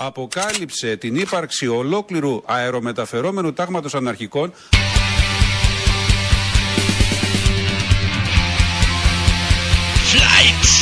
αποκάλυψε την ύπαρξη ολόκληρου αερομεταφερόμενου τάγματος αναρχικών. Flight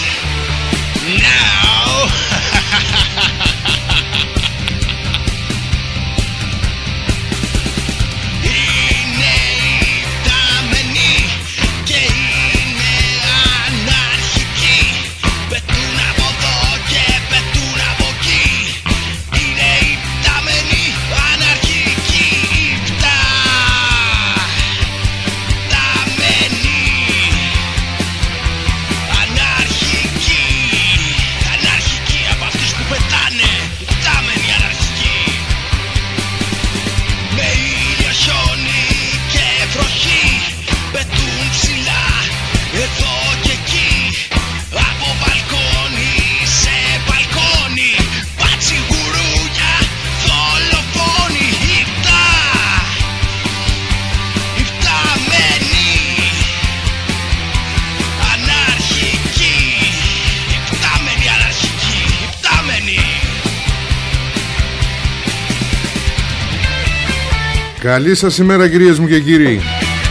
Καλή σας ημέρα κυρίες μου και κύριοι.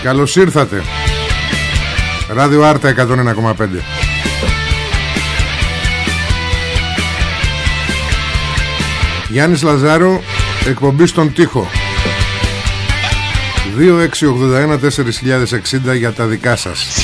Καλώς ήρθατε. Ράδιο Άρτα 101,5 Γιάννης Λαζάρο Εκπομπή στον τοίχο. 2681 4060 για τα δικά σας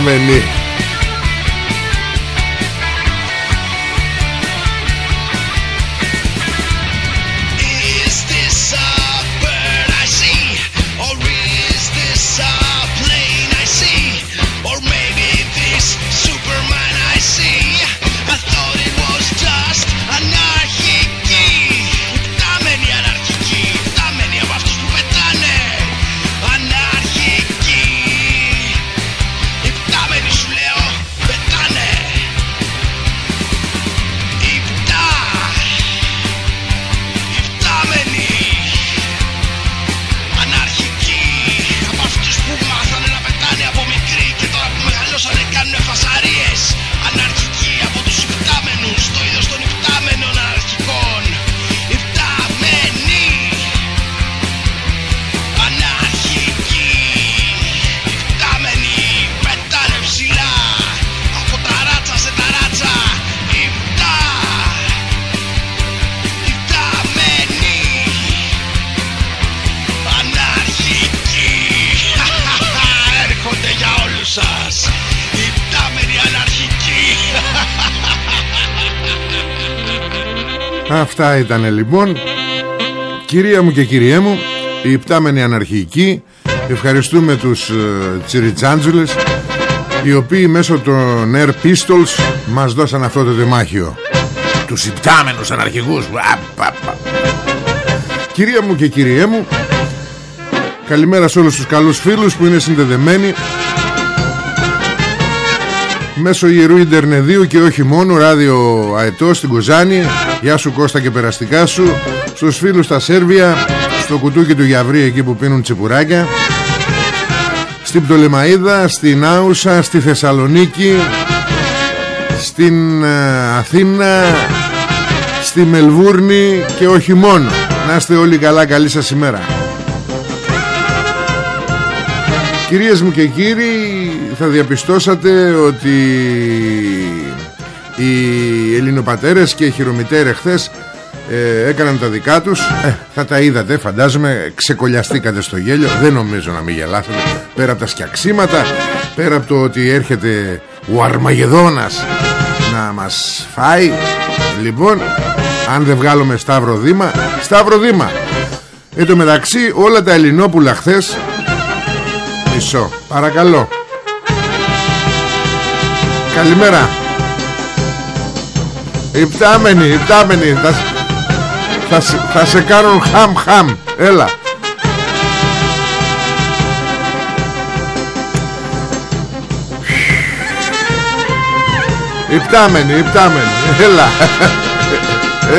Κάμενη Αυτά ήταν λοιπόν. Κυρία μου και κυριέ μου Οι υπτάμενοι αναρχικοί Ευχαριστούμε τους ε, Τσιριτσάντζουλες Οι οποίοι μέσω των Air Pistols Μας δώσαν αυτό το δεμάχιο Τους υπτάμενους αναρχικούς Κυρία μου και κυριέ μου Καλημέρα σε όλους τους καλούς φίλους Που είναι συνδεδεμένοι Μέσω Ιερού Ιντερνεδίου και όχι μόνο Ράδιο Αετό στην Κοζάνη. Γεια σου Κώστα και περαστικά σου. Στους φίλους στα Σέρβια Στο κουτούκι του Γιαβρή εκεί που πίνουν τσιπουράκια. Στην Πτολεμαίδα Στην Άουσα Στη Θεσσαλονίκη Στην ε, Αθήνα Στη Μελβούρνη Και όχι μόνο. Να είστε όλοι καλά καλή σας ημέρα Κυρίες μου και κύριοι θα διαπιστώσατε ότι οι ελληνοπατέρες και οι χειρομητέρες χθες ε, έκαναν τα δικά τους. Ε, θα τα είδατε φαντάζομαι ξεκολλιαστήκατε στο γέλιο. Δεν νομίζω να μην γελάσετε. Πέρα από τα σκιαξίματα πέρα από το ότι έρχεται ο Αρμαγεδόνας να μας φάει. Λοιπόν αν δεν βγάλουμε Σταύρο Δήμα Σταύρο Δήμα. Εν τω μεταξύ όλα τα Ελληνόπουλα χθες Μισό Παρακαλώ. Καλημέρα. Υπτάμενοι Υπτάμενοι. Θα, θα, θα σε κάνουν χαμ χαμ. Έλα. Υπτάμενοι Υπτάμενοι. Έλα.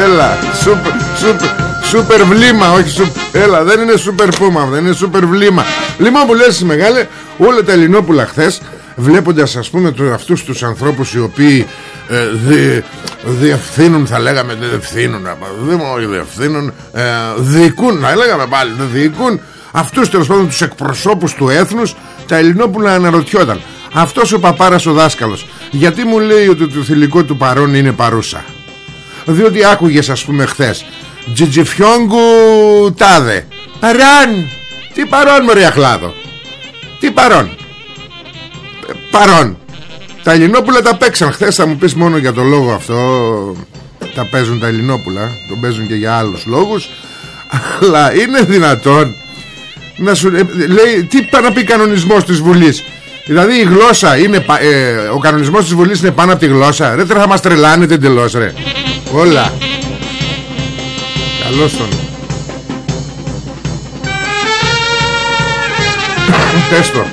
Έλα. Σούπερ Σούπερ Σούπερ βλήμα, όχι σούπ... Έλα, δεν είναι σούπερ πούμα, δεν είναι σούπερ βλήμα. Λοιπόν που λες μεγάλε, όλα τα Ελληνόπουλα χθες, βλέποντας ας πούμε του, αυτούς τους ανθρώπους οι οποίοι ε, δι, διευθύνουν, θα λέγαμε, δεν διευθύνουν, δεν διευθύνουν, ε, διοικούν, να λέγαμε πάλι, δεν διοικούν, αυτούς τέλος πάντων τους εκπροσώπους του έθνους, τα Ελληνόπουλα αναρωτιόταν. Αυτός ο παπάρας ο δάσκαλος, γιατί μου λέει ότι το θηλυκό του παρόν είναι παρούσα; Διότι άκουγες ας πούμε χθες Τζιτζιφιόγκου τάδε Παρόν Τι παρόν μωρή αχλάδο; Τι παρόν; Ε, Παρόν. Τα Ελληνόπουλα τα παίξαν. Χθες Θα μου πεις μόνο για το λόγο αυτό. Τα παίζουν τα Ελληνόπουλα. Το παίζουν και για άλλους λόγους. Αλλά είναι δυνατόν να σου, ε, λέει, τι πάει να πει κανονισμός της Βουλής; Δηλαδή η γλώσσα είναι ε, Ο κανονισμός της Βουλής είναι πάνω από τη γλώσσα. Ρε θα μας τρελάνετε εντελώς ρε. Όλα. Καλώς τον Πες το.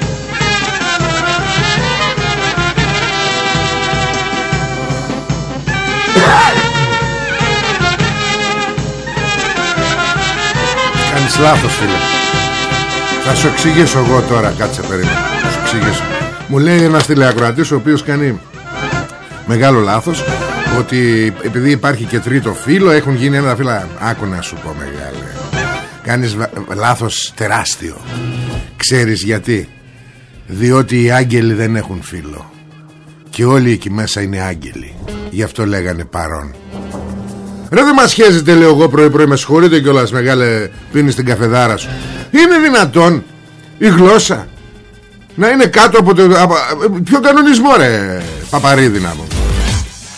Κάνεις λάθος φίλε. Θα σου εξηγήσω εγώ τώρα. Κάτσε περίμενα Θα σου εξηγήσω. Μου λέει ένας τηλεακροατής ο οποίος κάνει Μεγάλο λάθος ότι επειδή υπάρχει και τρίτο φίλο έχουν γίνει ένα φίλο άκου να σου πω μεγάλε. Κάνεις λάθος τεράστιο ξέρεις γιατί; Διότι οι άγγελοι δεν έχουν φίλο. Και όλοι εκεί μέσα είναι άγγελοι. Γι' αυτό λέγανε παρόν. Ρε δεν μας χέζεται λέω εγώ πρωί πρωί Με συγχωρείτε κιόλας μεγάλε Πίνεις την καφεδάρα σου. Είναι δυνατόν η γλώσσα Να είναι κάτω από το από, Ποιο κανονισμό ρε Παπαρίδη να μου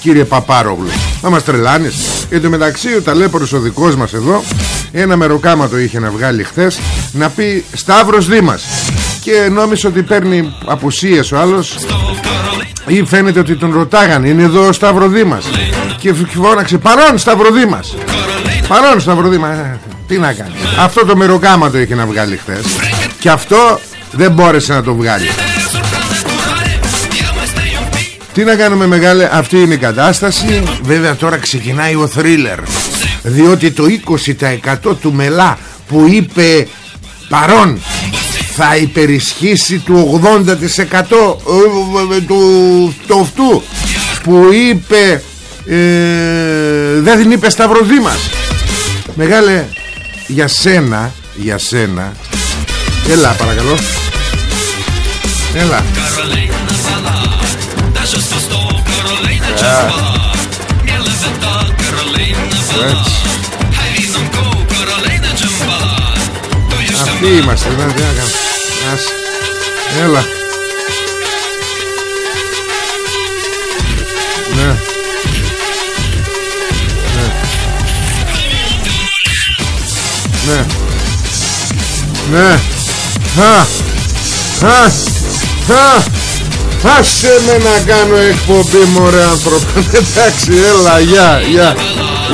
κύριε Παπάρογλου Θα μας τρελάνεις. Εν τω μεταξύ ο ταλέπορος ο δικός μας εδώ Ένα μεροκάματο είχε να βγάλει χθες Να πει Σταύρος Δήμας Και νόμισε ότι παίρνει απουσίες ο άλλος Ή φαίνεται ότι τον ρωτάγανε Είναι εδώ ο Σταύρο Δήμας Και φώναξε παρόν Σταύρο Δήμας Παρόν Σταύρο Δήμας ε, Τι να κάνεις. Αυτό το μεροκάματο είχε να βγάλει χθες. Και αυτό δεν μπόρεσε να το βγάλει τι να κάνουμε μεγάλε Αυτή είναι η κατάσταση. Βέβαια τώρα ξεκινάει ο θρίλερ. Διότι το 20% του μελά Που είπε παρόν Θα υπερισχύσει του 80% ε, του, του αυτού Που είπε ε, Δεν την είπε Σταυροδήμας Μεγάλε Για σένα Για σένα. Έλα παρακαλώ. Έλα αυτοί είμαστε δεν τι να Ας Έλα Ναι Ναι Ναι Ναι Χα Χα Χα Άσε με να κάνω εκπομπή μωρέ άνθρωπε Εντάξει έλα γεια γεια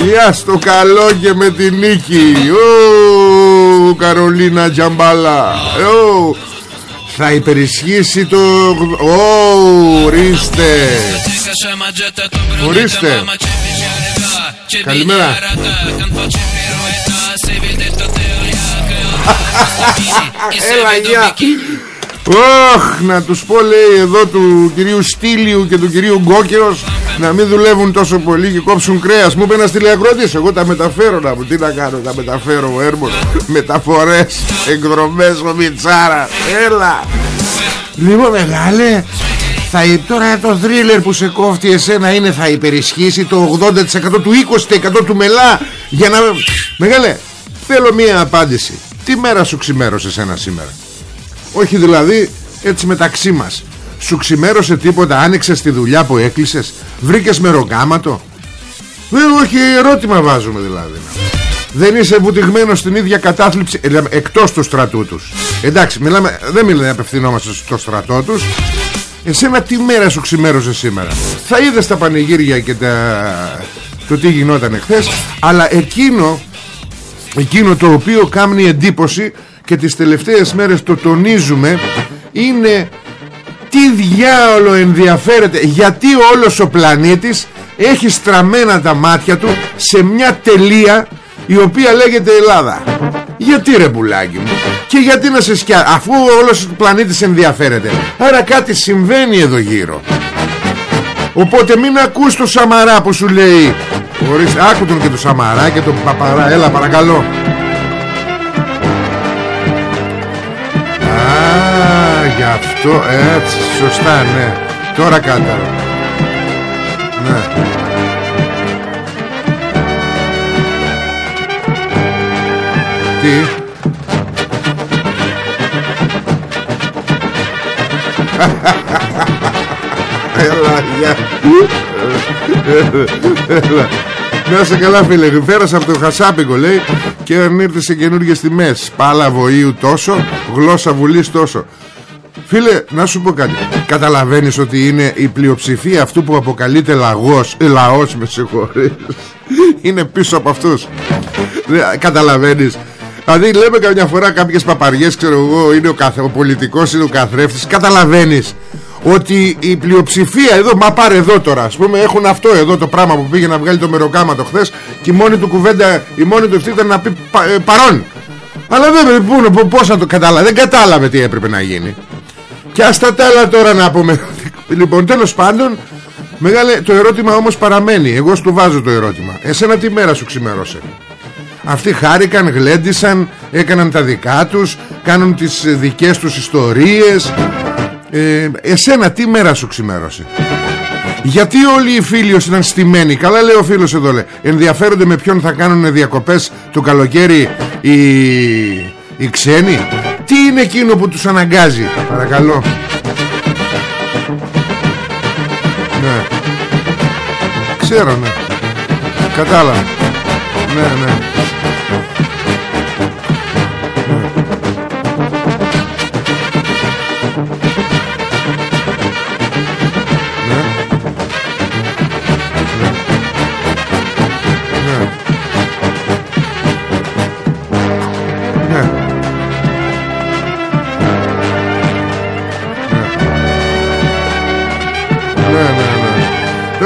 Γεια στο καλό και με τη νίκη Ω Καρολίνα Τζαμπάλα Ω Θα υπερισχύσει το... Ω, ορίστε. Ορίστε. Καλημέρα. Έλα, γεια. Ωχ, να τους πω λέει εδώ του κυρίου Στήλιου και του κυρίου Γκόκερος να μην δουλεύουν τόσο πολύ και κόψουν κρέας. Μου είπε ένας τηλεακρότης, εγώ τα μεταφέρω να μου. Τι να κάνω, τα μεταφέρω ο Έρμος. Μεταφορές, εκδρομές, ο Μιτσάρας. Έλα. Λοιπόν μεγάλε, θα, τώρα το θρίλερ που σε κόφτει εσένα είναι θα υπερισχύσει το 80% του 20% του μελά για να... Μεγάλε, θέλω μία απάντηση. Τι μέρα σου ξημέρωσες εσένα σήμερα; Όχι δηλαδή έτσι μεταξύ μας. Σου ξημέρωσε τίποτα Άνοιξες τη δουλειά που έκλεισες Βρήκες μεροκάματο Δεν όχι ερώτημα βάζουμε δηλαδή. Δεν είσαι βουτυγμένος στην ίδια κατάθλιψη ε, Εκτός του στρατού τους. Εντάξει μιλάμε, δεν μιλάμε απευθυνόμαστε στο στρατό τους. Εσένα τι μέρα σου ξημέρωσε σήμερα; Θα είδες τα πανηγύρια και τα... το τι γινόταν εχθές Αλλά εκείνο Εκείνο το οποίο κάνει εντύπωση και τις τελευταίες μέρες το τονίζουμε είναι τι διάολο ενδιαφέρεται γιατί όλος ο πλανήτης έχει στραμμένα τα μάτια του σε μια τελεία η οποία λέγεται Ελλάδα. Γιατί ρε πουλάκι μου και γιατί να σε σκιά αφού όλος ο πλανήτης ενδιαφέρεται. Άρα κάτι συμβαίνει εδώ γύρω. Οπότε μην ακούς το Σαμαρά που σου λέει Ορίστε, άκου τον και το Σαμαρά και τον Παπαρά. Έλα παρακαλώ γι' αυτό έτσι σωστά ναι. Τώρα κάτα ναι. Τι; Έλα, γεια. Έλα. Να σε καλά φίλε. Φέρασα από το Χασάπικο λέει Και αν ήρθες σε καινούργιες τιμές. Πάλα βοήου τόσο Γλώσσα βουλής τόσο Φίλε, να σου πω κάτι. Καταλαβαίνεις ότι είναι η πλειοψηφία αυτού που αποκαλείται λαγός, ε, λαός με συγχωρείς, είναι πίσω από αυτούς. Καταλαβαίνεις. Δηλαδή λέμε καμιά φορά κάποιες παπαριές, ξέρω εγώ, είναι ο, καθ... ο πολιτικός, είναι ο καθρέφτης. Καταλαβαίνεις ότι η πλειοψηφία εδώ, μα πάρε εδώ τώρα, ας πούμε, έχουν αυτό εδώ το πράγμα που πήγε να βγάλει το μεροκάματο χθες και η μόνη του κουβέντα, η μόνη του ευθύ ήταν να πει ε, παρόν. Αλλά δεν, πώς να το κατάλαβε, δεν κατάλαβε τι έπρεπε να γίνει. Και ας τα άλλα τώρα να πούμε. Λοιπόν τέλος πάντων Μεγάλε, το ερώτημα όμως παραμένει. Εγώ σου βάζω το ερώτημα. Εσένα τι μέρα σου ξημέρωσε; Αυτοί χάρηκαν, γλέντισαν Έκαναν τα δικά τους Κάνουν τις δικές τους ιστορίες. Ε, Εσένα τι μέρα σου ξημέρωσε; Γιατί όλοι οι φίλοι ήταν στημένοι; Καλά λέει ο φίλος εδώ λέει Ενδιαφέρονται με ποιον θα κάνουν διακοπές Το καλοκαίρι οι, οι ξένοι; Τι είναι εκείνο που τους αναγκάζει Παρακαλώ. Ναι. Ξέρω ναι. Κατάλαβα. Ναι ναι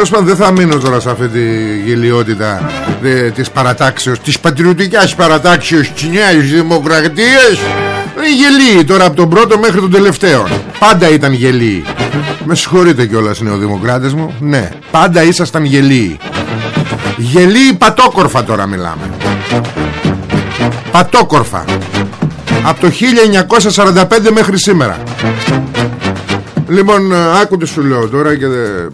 Τέλος πάντων δεν θα μείνω τώρα σε αυτή τη γελιότητα δε, της παρατάξεως Της πατριωτικής παρατάξεως της νέας δημοκρατίας. Είναι γελίοι τώρα από τον πρώτο μέχρι τον τελευταίο. Πάντα ήταν γελίοι Με συγχωρείτε κιόλας νεοδημοκράτες μου. Ναι πάντα ήσασταν γελίοι Γελίοι πατόκορφα τώρα μιλάμε. Πατόκορφα. Από το 1945 μέχρι σήμερα Λοιπόν, ε, άκου τι σου λέω τώρα και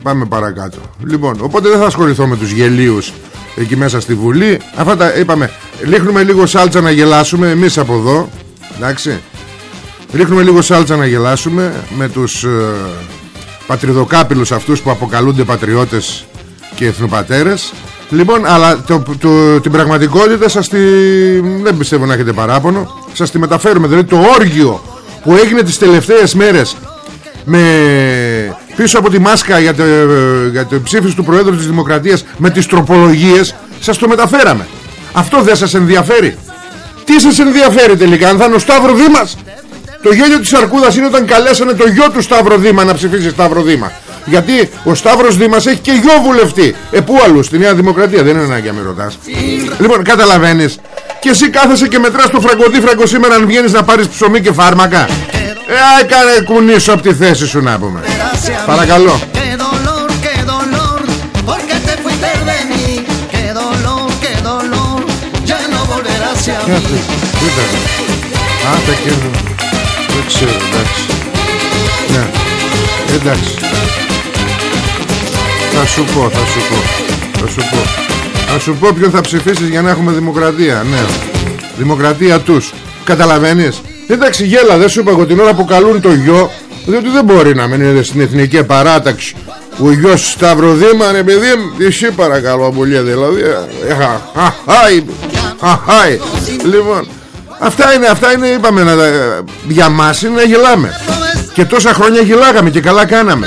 πάμε παρακάτω. Λοιπόν, οπότε δεν θα ασχοληθώ με τους γελίους εκεί μέσα στη Βουλή. Αυτά τα είπαμε. Ρίχνουμε λίγο σάλτσα να γελάσουμε εμείς από εδώ. Εντάξει. Ρίχνουμε λίγο σάλτσα να γελάσουμε με τους ε, πατριδοκάπηλους αυτούς που αποκαλούνται πατριώτες και εθνοπατέρες. Λοιπόν, αλλά το, το, την πραγματικότητα σας τη... δεν πιστεύω να έχετε παράπονο. Σας τη μεταφέρουμε. Δηλαδή το όργιο που έγινε τις τελευταίες μέρες με πίσω από τη μάσκα για το, για το ψήφιση του Προέδρου της Δημοκρατίας με τις τροπολογίες σας το μεταφέραμε αυτό δεν σας ενδιαφέρει τι σας ενδιαφέρει τελικά αν θα είναι ο Σταύρο Δήμας; Το γέλιο της Αρκούδας είναι όταν καλέσανε το γιο του Σταύρο Δήμα να ψηφίσει Σταύρο Δήμα. Γιατί ο Σταύρος Δήμας έχει και γιο βουλευτή. Ε, πού αλλού, στη Νέα Δημοκρατία. Δεν είναι ανάγκη να με ρωτάς. Λοιπόν, καταλαβαίνεις. Και εσύ κάθεσαι και μετράς το φραγκοδίφραγκο σήμερα αν βγαίνεις να πάρεις ψωμί και φάρμακα. Ε, έκανε κουνήσω από τη θέση σου να πούμε. Παρακαλώ. Qué dolor, qué dolor, porque te fuiste de mí. Qué dolor, qué dolor, ya no volverás a mí. Κοίτα. Α, τα και... Δεν ξέρω, εντάξει. Ναι. Εντάξει. Θα σου πω, θα σου πω. Θα σου πω. Θα σου πω ποιον θα ψηφίσεις για να έχουμε δημοκρατία. Ναι. Δημοκρατία τους. Καταλαβαίνεις; Εντάξει γέλα δεν σου είπα εγώ την ώρα που καλούν το γιο διότι δεν μπορεί να μείνει στην εθνική παράταξη ο γιος του Σταυροδήμα ρε παιδί μου εσύ παρακαλώ πολύ δηλαδή ε, χα, χα, χάι, χα, χάι. λοιπόν αυτά είναι, αυτά είναι είπαμε να, τα- για μας είναι να γελάμε και τόσα χρόνια γελάγαμε και καλά κάναμε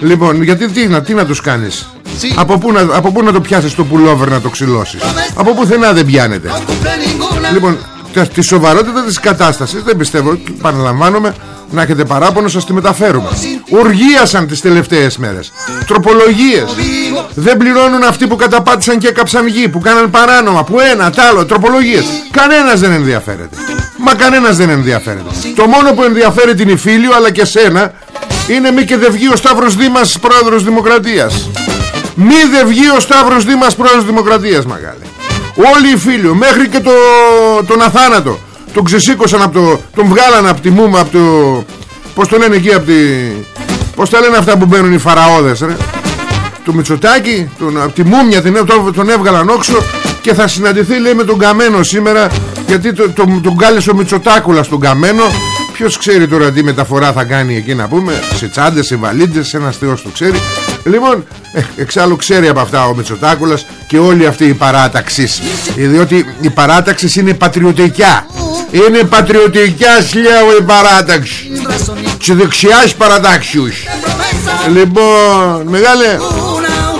λοιπόν γιατί τι, να, τι να τους κάνεις; Από πού, να, από πού να το πιάσεις το πουλόβερ να το ξυλώσεις; Από πουθενά δεν πιάνεται No cumple ninguna. Λοιπόν, τε- τη σοβαρότητα της κατάστασης δεν πιστεύω, παραλαμβάνομαι, να έχετε παράπονο σας τη μεταφέρουμε. Οργίασαν τις τελευταίες μέρες. Τροπολογίες. Δεν πληρώνουν αυτοί που καταπάτησαν και έκαψαν γη, που κάναν παράνομα, που ένα, τ' άλλο, τροπολογίες. Κανένας δεν ενδιαφέρεται. Μα κανένας δεν ενδιαφέρεται. Το μόνο που ενδιαφέρει την Ιφίλιο αλλά και σένα είναι μη και δεν βγει ο Σταύρος Δήμας πρόεδρος Δημοκρατίας. Μη δεν βγει ο Σταύρος Δήμας πρόεδρος Δημοκρατίας μεγάλε. Όλοι οι φίλοι μέχρι και το, τον αθάνατο. Τον ξεσήκωσαν από το τον βγάλαν από τη μούμα από το πως το λένε εκεί από τη πως τα λένε αυτά που μπαίνουν οι φαραώδες ρε. Του Μητσοτάκη τον, από τη μούμια την, τον, τον έβγαλαν όξο και θα συναντηθεί λέει με τον Καμένο σήμερα γιατί το, το, τον κάλεσε ο Μητσοτάκουλας τον Καμένο. Ποιος ξέρει τώρα τι μεταφορά θα κάνει εκεί να πούμε Σε τσάντες, σε βαλίτσες, ένας θεός το ξέρει Λοιπόν, ε, εξάλλου ξέρει από αυτά ο Μητσοτάκουλας Και όλη αυτή η παράταξη Ε, Διότι η παράταξη είναι πατριωτικιά Είναι πατριωτικιά λέω η παράταξη Razón y Και δεξιάς παρατάξιους promesa. Λοιπόν, μεγάλε Una,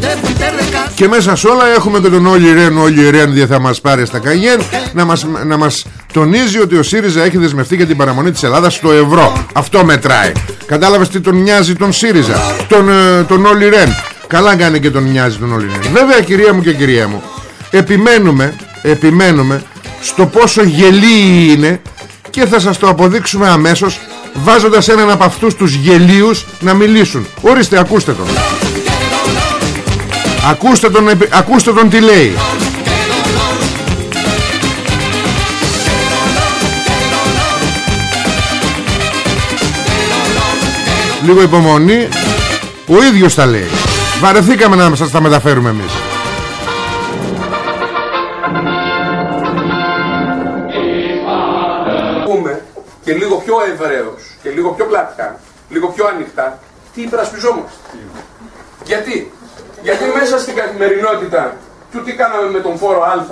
te fuiste de casa. και μέσα σε όλα έχουμε και τον Όλη Ρεν Όλη Ρεν δεν θα μας πάρει στα Καγιέν να μας, να μας τονίζει ότι ο ΣΥΡΙΖΑ έχει δεσμευτεί για την παραμονή της Ελλάδας στο ευρώ. Αυτό μετράει. Κατάλαβες τι τον νοιάζει τον ΣΥΡΙΖΑ; Τον, ε, τον Όλη Ρεν. Καλά κάνει και τον νοιάζει τον Όλη Ρεν. Βέβαια κυρία μου και κυρία μου επιμένουμε επιμένουμε στο πόσο γελοί είναι και θα σας το αποδείξουμε αμέσως βάζοντας έναν από αυτούς τους γελίους να μιλήσουν. Ορίστε ακούστε τον. Ακούστε τον, επι- ακούστε τον τι λέει Λίγο υπομονή Ο ίδιος τα λέει Βαρεθήκαμε να σας τα μεταφέρουμε εμείς πούμε και λίγο πιο ευρέως και λίγο πιο πλατιά, λίγο πιο ανοιχτά, τι υπερασπιζόμαστε. Γιατί; Γιατί μέσα στην καθημερινότητα του τι κάναμε με τον φόρο Α,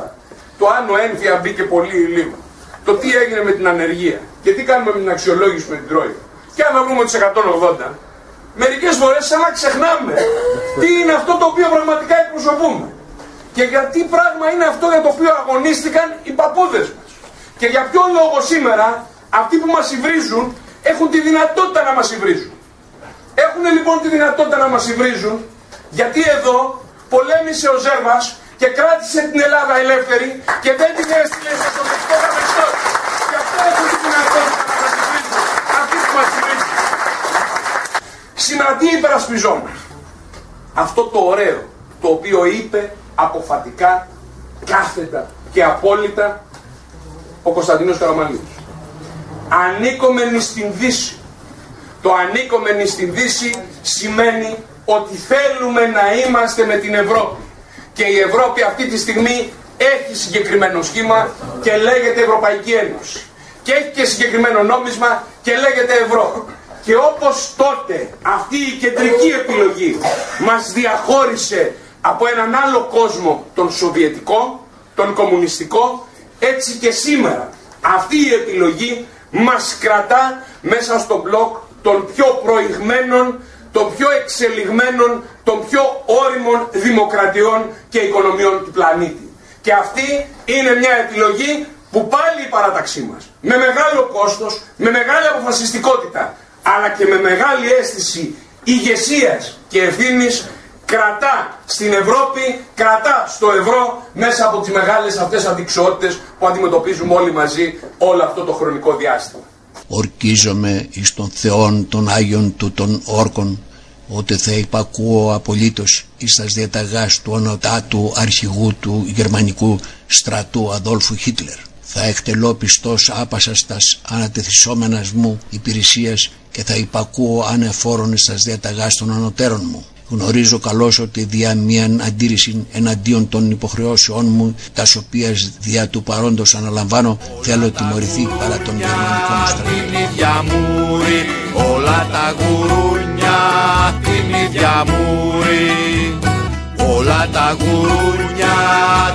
το αν ο ένφια μπήκε πολύ ή λίγο, το τι έγινε με την ανεργία και τι κάνουμε με την αξιολόγηση με την Τρόικα. Και αν βρούμε τις 180, μερικές φορές σαν να ξεχνάμε τι είναι αυτό το οποίο πραγματικά εκπροσωπούμε. Και γιατί πράγμα είναι αυτό για το οποίο αγωνίστηκαν οι παππούδες μας. Και για ποιο λόγο σήμερα αυτοί που μας υβρίζουν έχουν τη δυνατότητα να μας υβρίζουν. Έχουν λοιπόν τη δυνατότητα να μας υβρίζουν γιατί εδώ πολέμησε ο Ζέρβας και κράτησε την Ελλάδα ελεύθερη και δεν την έστειλε στο σοβιετικό καθεστώς. Γι' αυτό έχουν τη δυνατότητα να μας υβρίζουν. Αυτοί που μας υβρίζουν. Σήμερα τι υπερασπιζόμαστε. Αυτό το ωραίο το οποίο είπε αποφατικά, κάθετα και απόλυτα ο Κωνσταντίνος Καραμαλής. Ανήκομενοι στην Δύση. Το ανήκομενοι στην Δύση σημαίνει ότι θέλουμε να είμαστε με την Ευρώπη. Και η Ευρώπη αυτή τη στιγμή έχει συγκεκριμένο σχήμα και λέγεται Ευρωπαϊκή Ένωση. Και έχει και συγκεκριμένο νόμισμα και λέγεται Ευρώ. Και όπως τότε αυτή η κεντρική επιλογή μας διαχώρισε από έναν άλλο κόσμο, τον Σοβιετικό, τον Κομμουνιστικό, έτσι και σήμερα αυτή η επιλογή μας κρατά μέσα στο μπλοκ των πιο προηγμένων, των πιο εξελιγμένων, των πιο όριμων δημοκρατιών και οικονομιών του πλανήτη. Και αυτή είναι μια επιλογή που πάλι η παράταξή μας με μεγάλο κόστος, με μεγάλη αποφασιστικότητα, αλλά και με μεγάλη αίσθηση ηγεσίας και ευθύνης κρατά στην Ευρώπη, κρατά στο ευρώ μέσα από τις μεγάλες αυτές αντικσότητες που αντιμετωπίζουμε όλοι μαζί όλο αυτό το χρονικό διάστημα. Ορκίζομαι εις τον Θεόν των Άγιων του των Όρκων ότι θα υπακούω απολύτως εις τας διαταγάς του ονοτάτου αρχηγού του γερμανικού στρατού Αδόλφου Χίτλερ. Θα εκτελώ πιστός άπασας τας ανατεθισόμενας μου υπηρεσίας και θα υπακούω ανεφόρον εις τας διαταγάς των ανωτέρων μου. Γνωρίζω καλώς ότι δια μίαν αντίρρηση εναντίον των υποχρεώσεών μου, τας οποίας δια του παρόντος αναλαμβάνω, θέλω τιμωρηθεί παρά τον γερμανικό μου στρατό. Την ίδια μούρη, όλα τα γουρούνια, την ίδια μούρη. Όλα τα γουρούνια,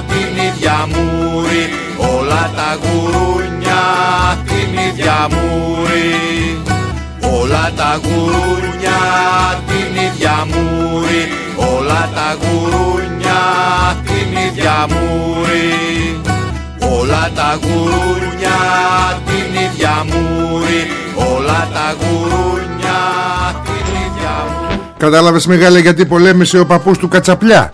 την ίδια μούρη, όλα τα γουρούνια, την ίδια μούρη. Όλα τα γουρούνια την ίδια μούρη. Όλα τα γουρούνια την ίδια μούρη. Όλα τα γουρούνια την ίδια μούρη. Όλα τα γουρούνια την ίδια μούρη. Κατάλαβες μεγάλε γιατί πολέμησε ο παππούς του Κατσαπλιά;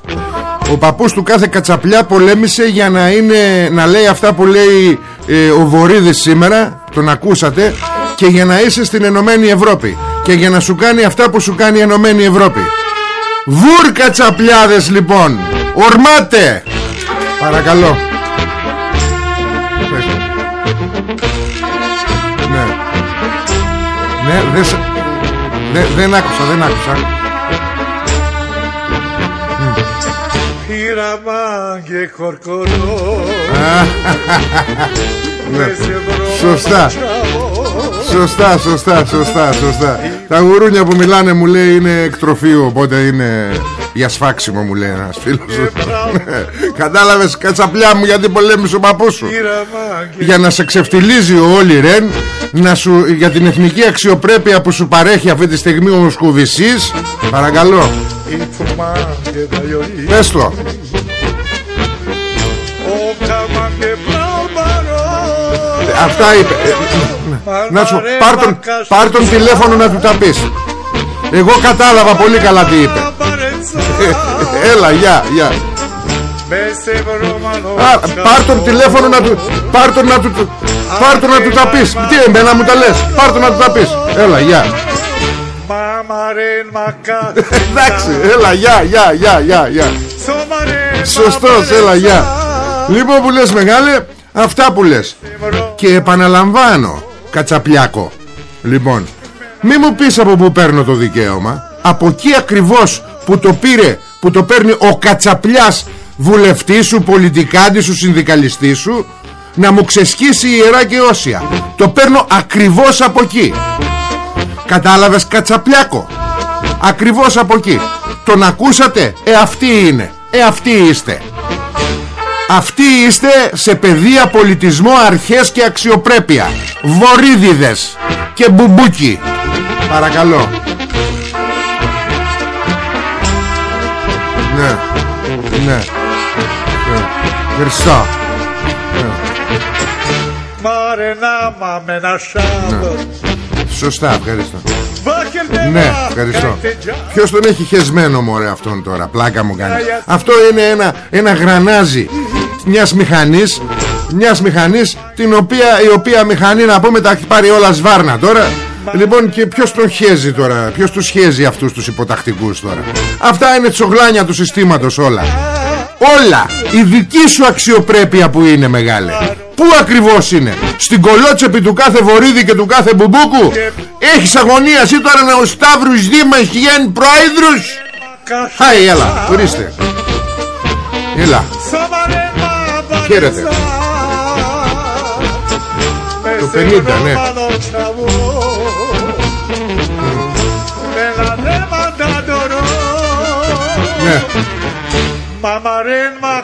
Ο παππούς του κάθε Κατσαπλιά πολέμησε για να, είναι, να λέει αυτά που λέει ε, ο Βορύδης σήμερα Τον ακούσατε και για να είσαι στην Ενωμένη Ευρώπη. Και για να σου κάνει αυτά που σου κάνει η Ενωμένη Ευρώπη. Βούρκα τσαπλιάδες λοιπόν! Ορμάτε! Παρακαλώ. Ναι. Ναι δεν σε... δε, Δεν άκουσα δεν άκουσα Πήραμα και κορκορό ναι. Σωστά Σωστά, σωστά, σωστά, σωστά. Τα γουρούνια που μιλάνε μου λέει είναι εκτροφείο, οπότε είναι για σφάξιμο μου λέει ένας φίλος σου. Κατάλαβες κατσαπλιά μου γιατί πολέμησε ο παππούς σου. Για να σε ξεφτιλίζει ο Όλη Ρεν, να σου, για την εθνική αξιοπρέπεια που σου παρέχει αυτή τη στιγμή ο Σκουβισής. Παρακαλώ. Πες το. Αυτά είπε. Να σου πάρ τον, πάρ τον τηλέφωνο να του τα πεις. Εγώ κατάλαβα πολύ καλά τι είπε. Έλα γεια γεια. Πάρ τον τηλέφωνο να του Πάρ τον να του Πάρ τον να του τα πεις. Τι εμένα μου τα λες. Πάρ τον να του τα πεις. Έλα γεια. Εντάξει έλα γεια γεια γεια γεια γεια. Σωστός έλα γεια. Λοιπόν που λες μεγάλε Αυτά που λες Και επαναλαμβάνω Κατσαπλιάκο. Λοιπόν Μη μου πεις από που παίρνω το δικαίωμα. Από εκεί ακριβώς που το πήρε Που το παίρνει ο Κατσαπλιάς Βουλευτής σου, πολιτικάντης σου, συνδικαλιστής σου Να μου ξεσχίσει ιερά και όσια. Το παίρνω ακριβώς από εκεί. Κατάλαβες Κατσαπλιάκο; Ακριβώς από εκεί. Τον ακούσατε; Ε αυτοί είναι. Ε αυτοί είστε αυτοί είστε σε παιδεία, πολιτισμό, αρχές και αξιοπρέπεια. Βορύδιδες και μπουμπούκι. Παρακαλώ. Ναι Ναι Ευχαριστώ ναι. Σωστά ευχαριστώ Ναι ευχαριστώ. Ποιος τον έχει χεσμένο μωρέ αυτόν τώρα; Πλάκα μου κάνεις. Αυτό είναι ένα, ένα γρανάζι Μιας μηχανής Μιας μηχανής την οποία, Η οποία μηχανή να πούμε τα έχει πάρει όλα σβάρνα τώρα. Λοιπόν και ποιος τον χέζει τώρα; Ποιος τους χέζει αυτούς τους υποτακτικούς τώρα; Αυτά είναι τσογλάνια του συστήματος όλα Όλα. Η δική σου αξιοπρέπεια που είναι μεγάλη Πού ακριβώς είναι; Στην κολότσεπη του κάθε βορίδι και του κάθε μπουμπούκου; Έχεις αγωνία εσύ τώρα να ο Σταύρους Δήμας γίνει πρόεδρος; Χάι έλα ορίστε. Έλα. Χαίρετε. Το 50 ναι. Ναι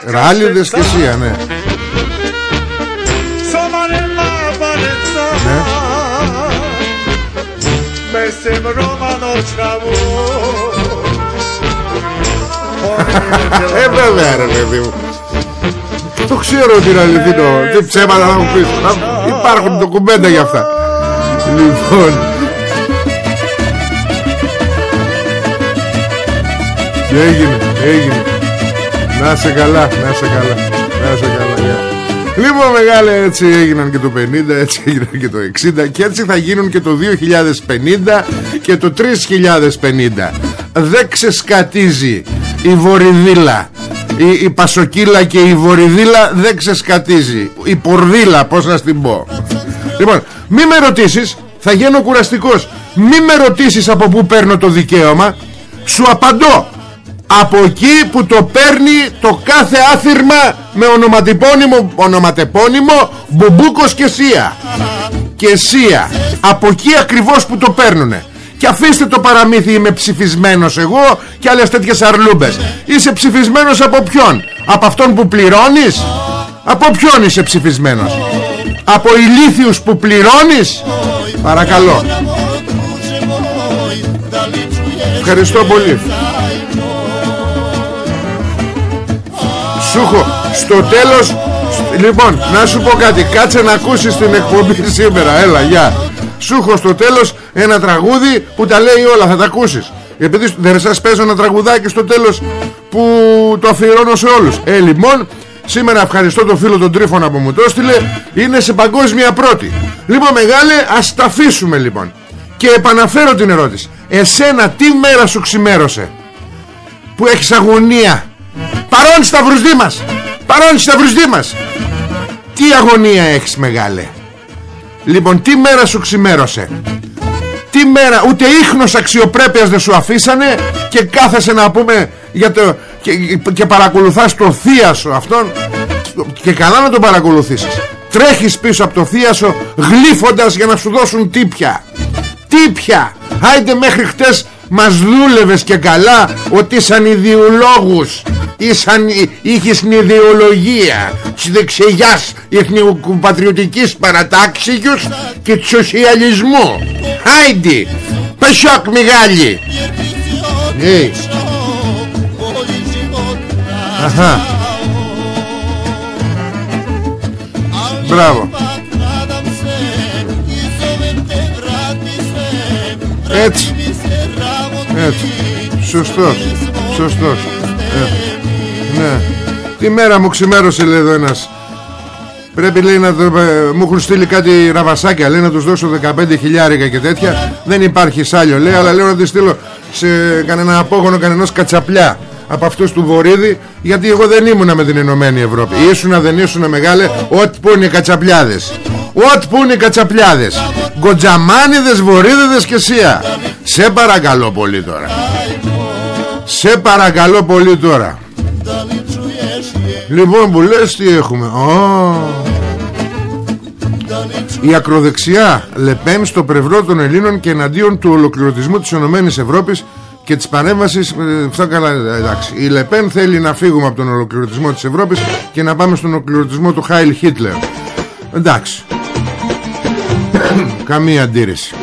Ράλιδες και εσύ ναι. Ε βέβαια ρε παιδί μου. Το ξέρω ότι είναι αληθινό. Τι ψέματα να μου πεις. Υπάρχουν ντοκουμέντα για αυτά. Λοιπόν. Έγινε, έγινε Να σε καλά, να σε καλά Να σε καλά, γεια. Λοιπόν μεγάλε έτσι έγιναν και το 50 Έτσι έγιναν και το 60 Και έτσι θα γίνουν και το 2050 Και το 3050 Δεν ξεσκατίζει Η βορειδίλα η, η Πασοκύλα και η Βορειδίλα δεν ξεσκατίζει. Η Πορδίλα πως να την πω. Λοιπόν μη με ρωτήσεις Θα γίνω κουραστικός. Μη με ρωτήσεις από πού παίρνω το δικαίωμα. Σου απαντώ από εκεί που το παίρνει το κάθε άθυρμα με ονοματεπώνυμο, ονοματεπώνυμο Μπουμπούκος και Σία. Και Σία. Από εκεί ακριβώς που το παίρνουνε. Και αφήστε το παραμύθι είμαι ψηφισμένος εγώ και άλλες τέτοιες αρλούμπες. Είσαι ψηφισμένος από ποιον; Από αυτόν που πληρώνεις; Από ποιον είσαι ψηφισμένος; Από ηλίθιους που πληρώνεις; Παρακαλώ. Ευχαριστώ πολύ Σούχο στο τέλος Λοιπόν να σου πω κάτι Κάτσε να ακούσεις την εκπομπή σήμερα Έλα γεια. Σούχο στο τέλος ένα τραγούδι που τα λέει όλα Θα τα ακούσεις. Επειδή δεν σας παίζω ένα τραγουδάκι στο τέλος Που το αφιερώνω σε όλους. Ε λοιπόν Σήμερα ευχαριστώ τον φίλο τον Τρίφωνα που μου το έστειλε Είναι σε παγκόσμια πρώτη. Λοιπόν μεγάλε ας τα αφήσουμε λοιπόν. Και επαναφέρω την ερώτηση. Εσένα τι μέρα σου ξημέρωσε Που έχεις αγωνία; Παρόν στα βρουσδί μας. Παρόν στα βρουσδί μας. Τι αγωνία έχεις μεγάλε. Λοιπόν τι μέρα σου ξημέρωσε. Τι μέρα Ούτε ίχνος αξιοπρέπειας δεν σου αφήσανε Και κάθεσαι να πούμε για το, και, και παρακολουθάς το θεία σου αυτόν. Και καλά να τον παρακολουθήσεις. Τρέχεις πίσω από το θεία σου Γλύφοντας για να σου δώσουν τύπια. Τύπια! Άιντε μέχρι χτες μας δούλευες και καλά Ότι σαν ιδιολόγους ήσαν, είχες την ιδεολογία της δεξιάς εθνικοπατριωτικής παρατάξικους και του σοσιαλισμού. Άιντι Πεσόκ μεγάλη ναι. Αχα. Μπράβο. Έτσι Έτσι Σωστός Σωστός ε. Ναι. Τι μέρα μου ξημέρωσε λέει εδώ ένας Πρέπει λέει να το, ε, μου έχουν στείλει κάτι ραβασάκια Λέει να τους δώσω 15 χιλιάρικα και τέτοια Δεν υπάρχει σάλιο λέει Αλλά λέω να τη στείλω σε κανένα απόγονο κανένας κατσαπλιά από αυτούς του Βορύδη γιατί εγώ δεν ήμουνα με την Ενωμένη Ευρώπη. Ήσουνα δεν ήσουνα μεγάλε ό,τι που είναι οι κατσαπλιάδες. Ό,τι που είναι οι κατσαπλιάδες. Γκοτζαμάνιδες, βορύδιδες και σία. Σε παρακαλώ πολύ τώρα. Σε παρακαλώ πολύ τώρα. Λοιπόν που λες τι έχουμε. Η ακροδεξιά Λεπέν στο πλευρό των Ελλήνων Και εναντίον του ολοκληρωτισμού της Ενωμένης Ευρώπης Και της παρέμβασης ε, Αυτό καλά εντάξει. Η Λεπέν θέλει να φύγουμε από τον ολοκληρωτισμό της Ευρώπης Και να πάμε στον ολοκληρωτισμό του Χάιλ Χίτλερ Εντάξει. Καμία αντίρρηση.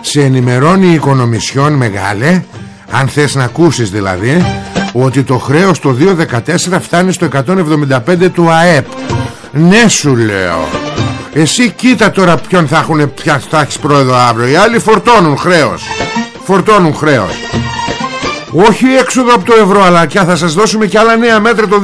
Σε ενημερώνει η Οικονομισιόν μεγάλε Αν θες να ακούσεις δηλαδή ότι το χρέος το 2014 φτάνει στο 175 του ΑΕΠ. Ναι σου λέω εσύ κοίτα τώρα ποιον θα έχουν πια θα έχεις πρόεδρο αύριο. Οι άλλοι φορτώνουν χρέος. Φορτώνουν χρέος. Όχι έξοδο από το ευρώ αλλά και θα σας δώσουμε και άλλα νέα μέτρα το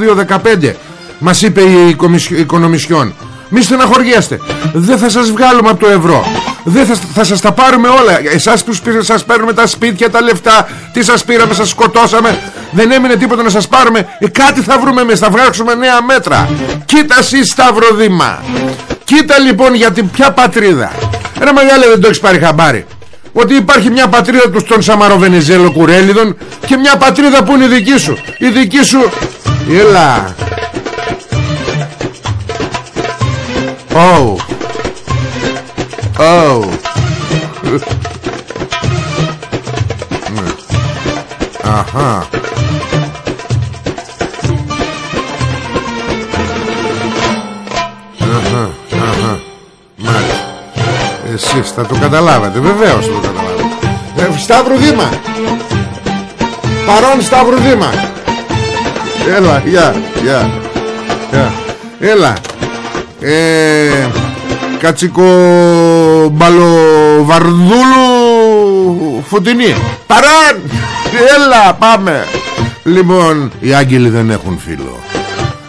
2015 μας είπε η Οικονομισιόν. Μη στεναχωριέστε. Δεν θα σας βγάλουμε από το ευρώ. Δεν θα, θα σας τα πάρουμε όλα. Εσάς που σας παίρνουμε τα σπίτια, τα λεφτά. Τι σας πήραμε, σας σκοτώσαμε. Δεν έμεινε τίποτα να σας πάρουμε. Ε, Κάτι θα βρούμε εμείς, θα βγάλουμε νέα μέτρα. Κοίτα εσύ Σταυροδήμα Κοίτα λοιπόν για την ποια πατρίδα Ένα μεγάλο δεν το έχεις πάρει χαμπάρι ότι υπάρχει μια πατρίδα τους στον Σαμαροβενιζέλο Κουρέλιδων και μια πατρίδα που είναι η δική σου. Η δική σου... Έλα. Oh. Oh. Αχα. Αχα, Εσείς θα το καταλάβατε, βεβαίως το καταλάβατε. Ε, Σταύρου Δήμα. Παρόν Σταύρου Δήμα. Έλα, γεια, γεια. Έλα ε, Κατσικο Μπαλοβαρδούλου Φωτεινή Παράν Έλα πάμε Λοιπόν οι άγγελοι δεν έχουν φίλο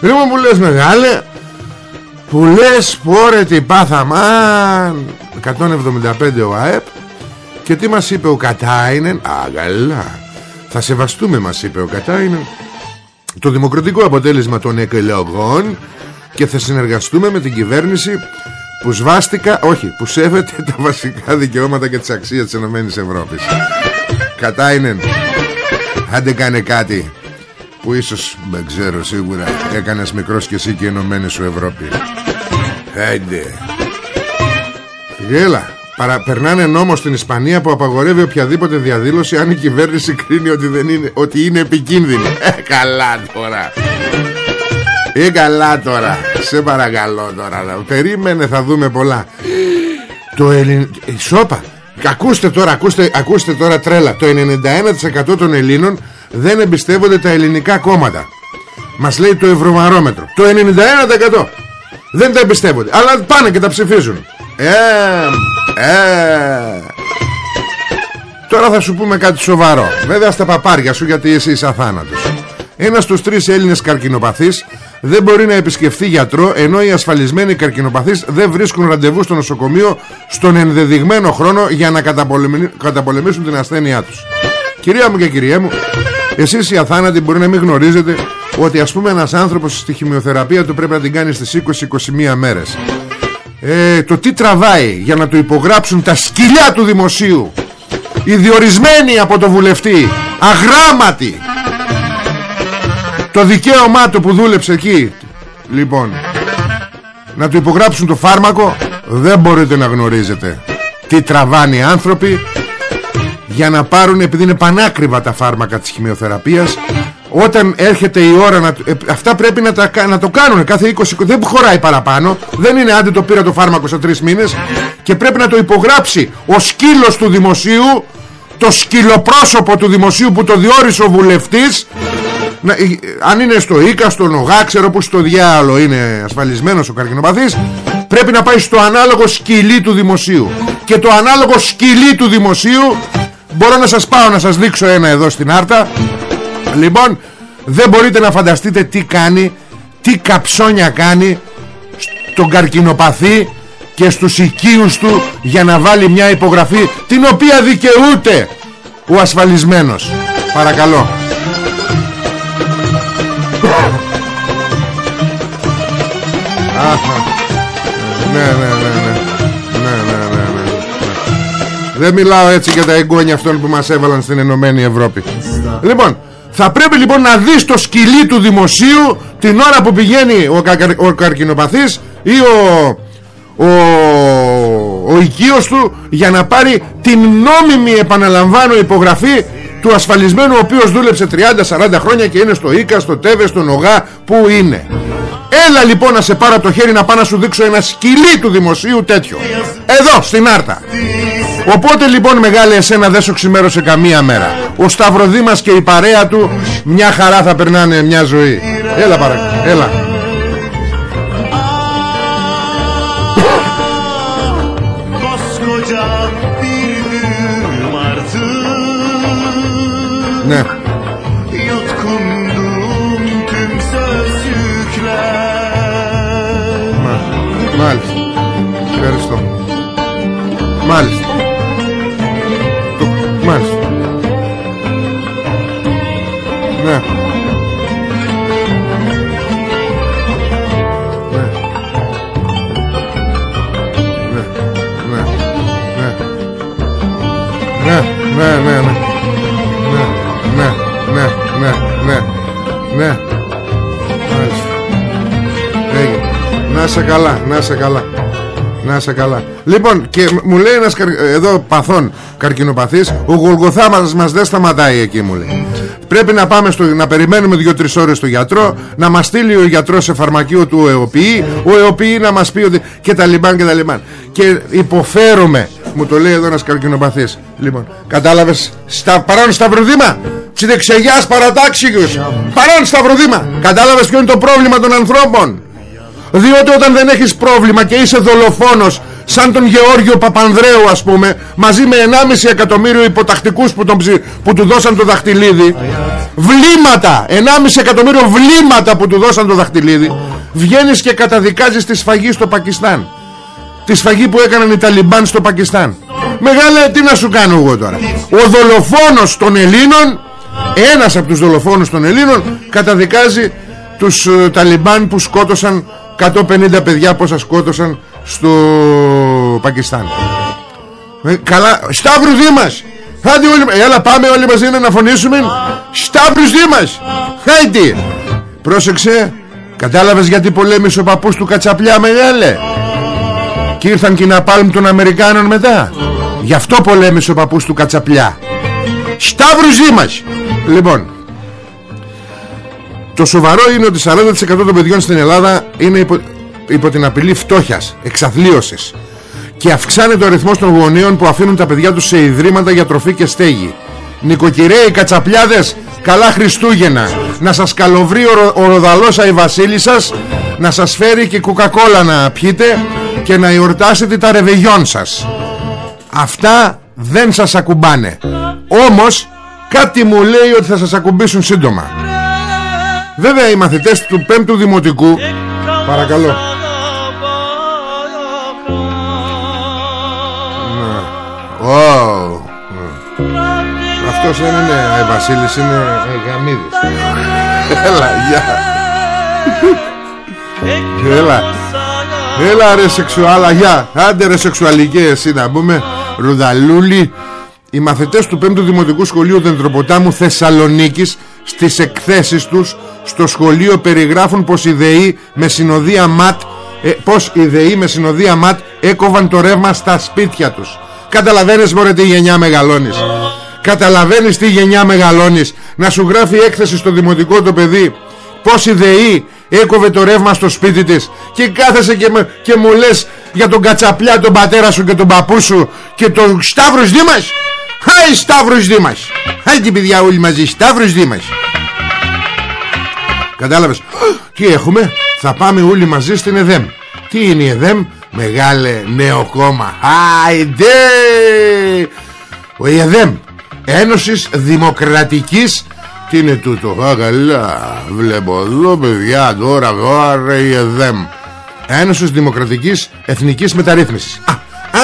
Λοιπόν που λες μεγάλε Που λες πόρε τι πάθαμαν 175 ο ΑΕΠ Και τι μας είπε ο Κατάινεν; Αγαλά Θα σεβαστούμε μας είπε ο Κατάινεν Το δημοκρατικό αποτέλεσμα των εκλογών Και θα συνεργαστούμε με την κυβέρνηση που σβάστηκα, όχι, που σέβεται τα βασικά δικαιώματα και τις αξίες της Ενωμένης Ευρώπης. Κατάινεν, άντε κάνε κάτι που ίσως, δεν ξέρω σίγουρα, έκανες μικρός και εσύ και η Ενωμένη σου Ευρώπη. Άντε. Γέλα. Παρα, περνάνε νόμο στην Ισπανία που απαγορεύει οποιαδήποτε διαδήλωση αν η κυβέρνηση κρίνει ότι, δεν είναι, ότι είναι επικίνδυνη. Ε, καλά τώρα. Ε, καλά τώρα. Σε παρακαλώ τώρα. Περίμενε, θα δούμε πολλά. Το Ελλην... Σόπα. Ακούστε τώρα, ακούστε, ακούστε τώρα τρέλα. Το 91% των Ελλήνων δεν εμπιστεύονται τα ελληνικά κόμματα. Μας λέει το Ευρωβαρόμετρο. Το 91% δεν τα εμπιστεύονται. Αλλά πάνε και τα ψηφίζουν. Ε, ε. Τώρα θα σου πούμε κάτι σοβαρό. Βέβαια στα παπάρια σου γιατί εσύ είσαι αθάνατος. Ένας στους τρεις Έλληνες καρκινοπαθείς δεν μπορεί να επισκεφθεί γιατρό ενώ οι ασφαλισμένοι καρκινοπαθείς δεν βρίσκουν ραντεβού στο νοσοκομείο στον ενδεδειγμένο χρόνο για να καταπολεμήσουν την ασθένειά τους. Κυρία μου και κυρία μου, εσείς οι αθάνατοι μπορεί να μην γνωρίζετε ότι ας πούμε ένας άνθρωπος στη χημειοθεραπεία του πρέπει να την κάνει στις 20-21 μέρες. Ε, το τι τραβάει για να του υπογράψουν τα σκυλιά του δημοσίου. Οι διορισμένοι από το βουλευτή. Αγράμματοι. Το δικαίωμά του που δούλεψε εκεί. Λοιπόν να του υπογράψουν το φάρμακο δεν μπορείτε να γνωρίζετε τι τραβάνε οι άνθρωποι για να πάρουν επειδή είναι πανάκριβα τα φάρμακα της χημειοθεραπείας όταν έρχεται η ώρα να, ε, αυτά πρέπει να, τα, να το κάνουν κάθε 20 δεν χωράει παραπάνω. Δεν είναι άντε το πήρα το φάρμακο σε τρεις μήνες. Και πρέπει να το υπογράψει ο σκύλος του δημοσίου το σκυλοπρόσωπο του δημοσίου που το διόρισε ο βουλευτής. Να, ε, αν είναι στο Ίκα, στο Νογά, ξέρω που στο διάλο είναι ασφαλισμένος ο καρκινοπαθής πρέπει να πάει στο ανάλογο σκυλί του δημοσίου. Και το ανάλογο σκυλί του δημοσίου μπορώ να σας πάω να σας δείξω ένα εδώ στην Άρτα λοιπόν δεν μπορείτε να φανταστείτε τι κάνει τι καψόνια κάνει στον καρκινοπαθή και στους οικείους του για να βάλει μια υπογραφή την οποία δικαιούται ο ασφαλισμένος παρακαλώ ναι, ναι, ναι, ναι. Ναι, ναι, ναι, ναι. Δεν μιλάω έτσι για τα εγγόνια αυτών που μας έβαλαν στην Ενωμένη Ευρώπη. Λοιπόν, θα πρέπει λοιπόν να δεις το σκυλί του δημοσίου την ώρα που πηγαίνει ο, κα, ο καρκινοπαθής ή ο, ο, ο οικείος του για να πάρει την νόμιμη επαναλαμβάνω υπογραφή του ασφαλισμένου ο οποίος δούλεψε 30-40 χρόνια και είναι στο Ίκα, στο Τέβε, στο Νογά που είναι. Έλα λοιπόν να σε πάρω το χέρι να πάω να σου δείξω ένα σκυλί του δημοσίου τέτοιο. Εδώ στην Άρτα Οπότε λοιπόν μεγάλη εσένα δεν σου ξημέρωσε καμία μέρα. Ο Σταυροδήμας και η παρέα του Μια χαρά θα περνάνε μια ζωή. Έλα παρακαλώ Έλα. Ναι. Μάλιστα. Ευχαριστώ. Μάλιστα Ναι Ναι, ναι, ναι, ναι. Ναι, ναι, ναι, ναι, ναι. Μάλιστα. Έγινε. Να σε καλά, να σε καλά. Να σε καλά. Λοιπόν, και μου λέει ένας εδώ παθών καρκινοπαθής, ο Γολγοθά μας, μας δεν σταματάει εκεί μου λέει. Πρέπει να πάμε στο, να περιμένουμε 2-3 ώρες στο γιατρό, να μας στείλει ο γιατρός σε φαρμακείο του ΕΟΠΗ, ο ΕΟΠΗ να μας πει ότι και τα λιμπάν και τα λιμπάν. Και υποφέρομαι, μου το λέει εδώ ένας καρκινοπαθής. Λοιπόν, κατάλαβες, στα, παρόν σταυροδήμα, ψιδεξεγιάς παρατάξικους, παρόν σταυροδήμα. Κατάλαβες ποιο είναι το πρόβλημα των ανθρώπων; Διότι όταν δεν έχεις πρόβλημα και είσαι δολοφόνος σαν τον Γεώργιο Παπανδρέου ας πούμε μαζί με 1,5 εκατομμύριο υποτακτικούς που, τον, ψη- που του δώσαν το δαχτυλίδι. Βλήματα 1,5 εκατομμύριο βλήματα που του δώσαν το δαχτυλίδι. Βγαίνεις και καταδικάζεις τη σφαγή στο Πακιστάν. Τη σφαγή που έκαναν οι Ταλιμπάν στο Πακιστάν. Μεγάλε τι να σου κάνω εγώ τώρα. Ο δολοφόνος των Ελλήνων Ένας από τους δολοφόνους των Ελλήνων Καταδικάζει τους ε, Ταλιμπάν που σκότωσαν 150 παιδιά πόσα σκότωσαν στο Πακιστάν. Ε, Καλά Σταύρου Δήμας Άντε όλοι, έλα πάμε όλοι μαζί να φωνήσουμε. Σταύρους Δήμας Χάιντι. Πρόσεξε Κατάλαβες γιατί πολέμησε ο παππούς του Κατσαπλιά μεγάλε; Και ήρθαν και να πάλμ των Αμερικάνων μετά. Γι' αυτό πολέμησε ο παππούς του Κατσαπλιά. Σταύρους Δήμας Λοιπόν Το σοβαρό είναι ότι 40% των παιδιών στην Ελλάδα Είναι υπό, υπό την απειλή φτώχειας Εξαθλίωσης. Και αυξάνεται ο αριθμός των γονείων Που αφήνουν τα παιδιά τους σε ιδρύματα για τροφή και στέγη. Νοικοκυρέοι κατσαπλιάδες Καλά Χριστούγεννα. Να σας καλοβρεί ο, Ρο- ο Ροδαλός Αϊβασίλης σας Να σας φέρει και κουκακόλα να πιείτε Και να εορτάσετε τα ρεβεγιόν σας. Αυτά δεν σας ακουμπάνε. Όμως κάτι μου λέει ότι θα σας ακουμπήσουν σύντομα Βέβαια οι μαθητές του 5ου Δημοτικού Παρακαλώ. Ναι. Ω, ναι. Αυτός δεν είναι Αϊ Βασίλης Είναι Αϊ Γαμίδης. Έλα γεια. Έλα. Έλα ρε σεξουάλα Γεια. Άντε ρε σεξουαλική εσύ να πούμε. Ρουδαλούλη. Οι μαθητές του 5ου Δημοτικού Σχολείου Δεντροποτάμου Θεσσαλονίκης Στις εκθέσεις τους Στο σχολείο περιγράφουν πως οι ΔΕΗ Με συνοδεία ΜΑΤ ε, Πως οι ΔΕΗ με συνοδεία ΜΑΤ Έκοβαν το ρεύμα στα σπίτια τους. Καταλαβαίνεις μωρέ τι γενιά μεγαλώνεις. Καταλαβαίνεις τι γενιά μεγαλώνεις. Να σου γράφει έκθεση στο δημοτικό το παιδί Πως η ΔΕΗ έκοβε το ρεύμα στο σπίτι της Και κάθεσαι και, με, και μου λες Για τον Κατσαπλιά τον πατέρα σου και τον παππού σου Και τον Σταύρος Δήμας Χάι Σταύρος Δήμας. Χάι την παιδιά όλοι μαζί Σταύρος Δήμας. Κατάλαβες. Τι έχουμε; Θα πάμε όλοι μαζί στην ΕΔΕΜ. Τι είναι η ΕΔΕΜ; Μεγάλε νέο κόμμα. Άιντε! Ο ΕΔΕΜ Ένωσης Δημοκρατικής. Τι είναι τούτο; Α καλά. Βλέπω εδώ παιδιά τώρα Τώρα η ΕΔΕΜ. Ένωσης Δημοκρατικής Εθνικής Μεταρρύθμισης. Α,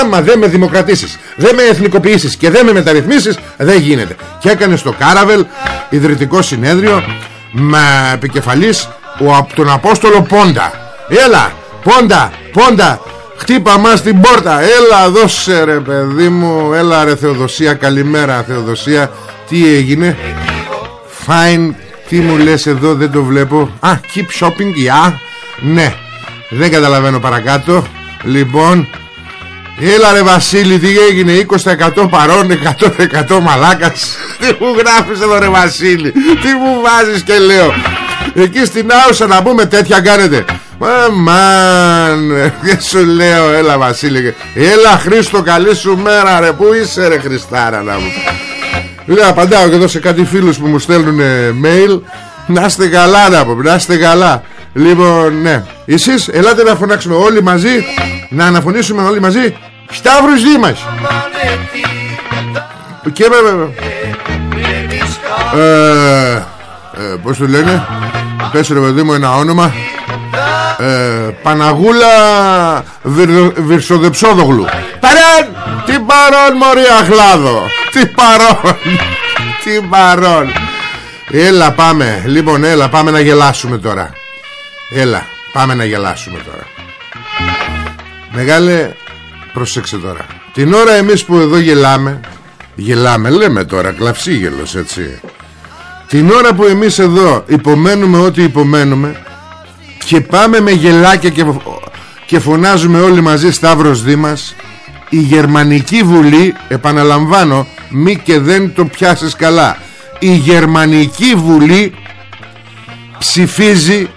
Άμα δεν με δημοκρατήσεις Δεν με εθνικοποιήσεις Και δεν με μεταρρυθμίσεις Δεν γίνεται. Και έκανε στο Κάραβελ Ιδρυτικό συνέδριο Με επικεφαλής ο, απ' τον Απόστολο Πόντα. Έλα Πόντα Πόντα Χτύπα μας την πόρτα. Έλα δώσε ρε παιδί μου. Έλα ρε Θεοδοσία Καλημέρα Θεοδοσία. Τι έγινε; Fine Τι μου λες εδώ δεν το βλέπω. Α keep shopping yeah. Ναι Δεν καταλαβαίνω παρακάτω. Λοιπόν Έλα ρε Βασίλη τι έγινε 20% παρόν 100% μαλάκας. Τι μου γράφεις εδώ ρε Βασίλη Τι μου βάζεις και λέω. Εκεί στην Άουσα να πούμε τέτοια κάνετε. Μαμάν Δεν σου λέω έλα Βασίλη Έλα Χρήστο καλή σου μέρα ρε Πού είσαι ρε Χριστάρα να μου. Λέω απαντάω και εδώ σε κάτι φίλους που μου στέλνουν mail. Να είστε καλά να πούμε Να είστε καλά. Λοιπόν ναι Εσείς ελάτε να φωνάξουμε όλοι μαζί Να αναφωνήσουμε όλοι μαζί Σταύρους Δήμας. Και με ε, ε, Πώς το λένε; Πες ρε παιδί μου ένα όνομα. Ε, Παναγούλα Βυρ, Βυρσοδεψόδογλου. Παρόν Τι παρόν μωρή αχλάδο. Τι παρόν Τι παρόν. Έλα πάμε. Λοιπόν έλα πάμε να γελάσουμε τώρα. Έλα πάμε να γελάσουμε τώρα. Μεγάλε Προσέξε τώρα. Την ώρα εμείς που εδώ γελάμε Γελάμε λέμε τώρα κλαυσίγελος έτσι. Την ώρα που εμείς εδώ Υπομένουμε ό,τι υπομένουμε Και πάμε με γελάκια και, και φωνάζουμε όλοι μαζί Σταύρος Δήμας Η Γερμανική Βουλή Επαναλαμβάνω Μη και δεν το πιάσεις καλά Η Γερμανική Βουλή Ψηφίζει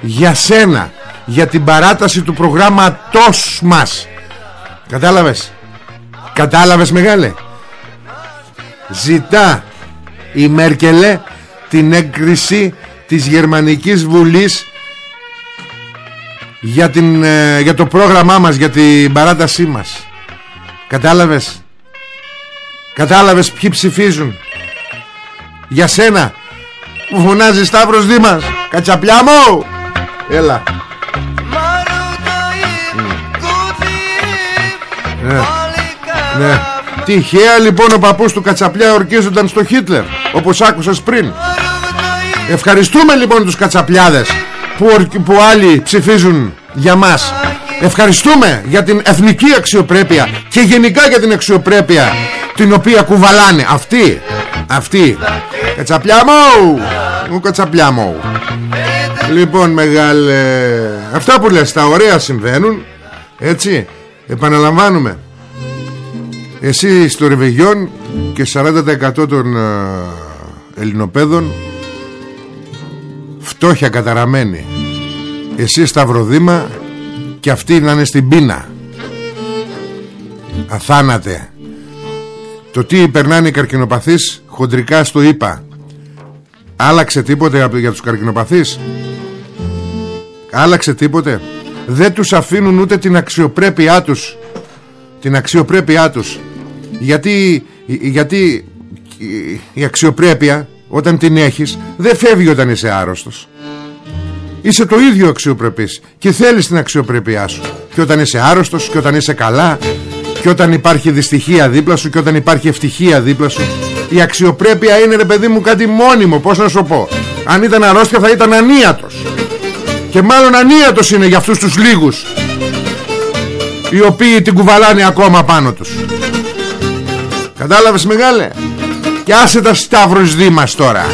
Για σένα Για την παράταση του προγράμματός μας Κατάλαβες; Κατάλαβες μεγάλε; Ζητά η Μέρκελε την έγκριση της Γερμανικής Βουλής για, την, ε, για το πρόγραμμά μας για την παράτασή μας. Κατάλαβες; Κατάλαβες ποιοι ψηφίζουν; Για σένα που φωνάζει Σταύρος Δήμας. Κατσαπλιά μου! Έλα Ναι. ναι. Τυχαία λοιπόν ο παππούς του Κατσαπλιά ορκίζονταν στο Χίτλερ Όπως άκουσες πριν. Ευχαριστούμε λοιπόν τους Κατσαπλιάδες που, που άλλοι ψηφίζουν για μας. Ευχαριστούμε για την εθνική αξιοπρέπεια Και γενικά για την αξιοπρέπεια Την οποία κουβαλάνε Αυτοί Αυτοί. Κατσαπλιά μου Μου κατσαπλιά μου Λοιπόν μεγάλε Αυτά που λες τα ωραία συμβαίνουν Έτσι Επαναλαμβάνουμε. Εσύ στο Ρεβεγιόν Και 40% των ε, Ελληνοπαίδων Φτώχεια καταραμένη. Εσύ Σταυροδήμα Και αυτοί να είναι στην πείνα. Αθάνατε. Το τι περνάνε οι καρκινοπαθείς Χοντρικά στο είπα Άλλαξε τίποτε για τους καρκινοπαθείς; Άλλαξε τίποτε; Δεν τους αφήνουν ούτε την αξιοπρέπειά τους. Την αξιοπρέπειά τους. Γιατί Γιατί Η αξιοπρέπεια Όταν την έχεις Δεν φεύγει όταν είσαι άρρωστος. Είσαι το ίδιο αξιοπρεπής Και θέλεις την αξιοπρέπειά σου. Και όταν είσαι άρρωστος Και όταν είσαι καλά Και όταν υπάρχει δυστυχία δίπλα σου Και όταν υπάρχει ευτυχία δίπλα σου. Η αξιοπρέπεια είναι ρε παιδί μου κάτι μόνιμο Πώς να σου πω. Αν ήταν αρρώστια θα ήταν ανίατος Και μάλλον ανίατος είναι για αυτούς τους λίγους Οι οποίοι την κουβαλάνε ακόμα πάνω τους. Κατάλαβες μεγάλε; Και άσε τα Σταύρος Δήμας τώρα.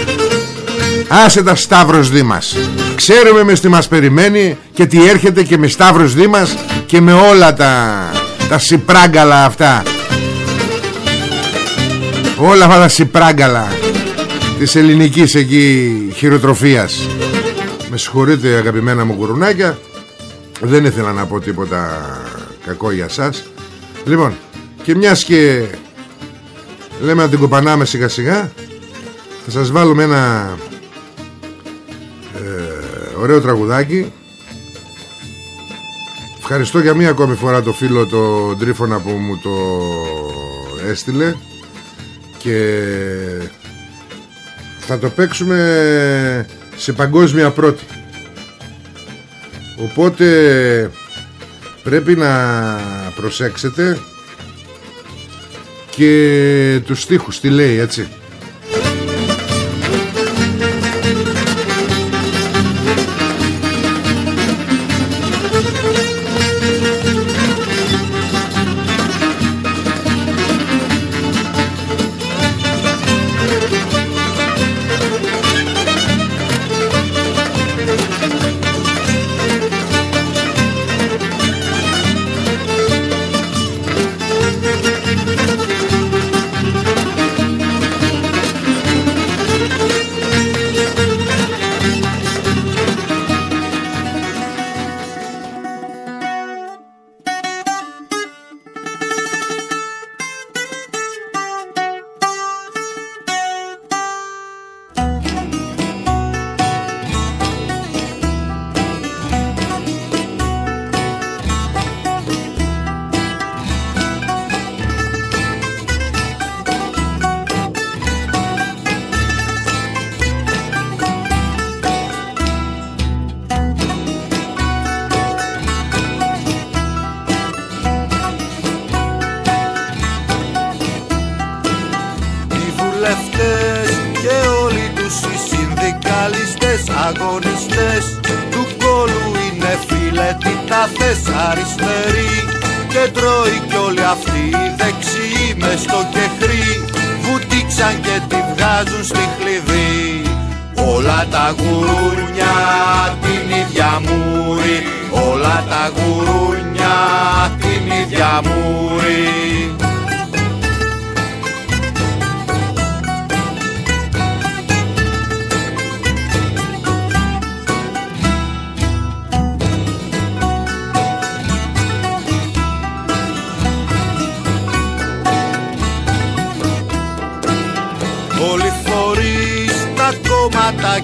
Άσε τα Σταύρος Δήμας. Ξέρουμε μες τι μας περιμένει Και τι έρχεται και με Σταύρος Δήμας Και με όλα τα Τα σιπράγκαλα αυτά. Όλα αυτά τα σιπράγκαλα Της ελληνικής εκεί χειροτροφίας Με συγχωρείτε αγαπημένα μου κουρουνάκια Δεν ήθελα να πω τίποτα κακό για σας. Λοιπόν Και μιας και Λέμε να την κοπανάμε σιγά σιγά Θα σας βάλουμε ένα ε, Ωραίο τραγουδάκι. Ευχαριστώ για μία ακόμη φορά το φίλο το Τρίφωνα που μου το έστειλε. Και θα το παίξουμε σε παγκόσμια πρώτη. Οπότε πρέπει να προσέξετε και τους στίχους τι λέει έτσι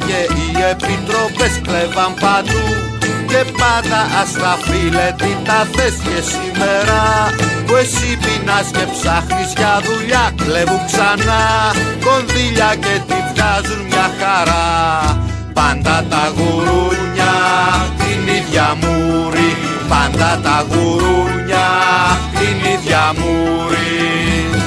και οι επιτροπές κλέβαν παντού. Και πάντα άστα φίλε τι τα θες και σήμερα. Που εσύ πεινάς και ψάχνεις για δουλειά Κλέβουν ξανά. Κονδύλια και τη βγάζουν μια χαρά. Πάντα τα γουρούνια την ίδια μούρη. Πάντα τα γουρούνια την ίδια μούρη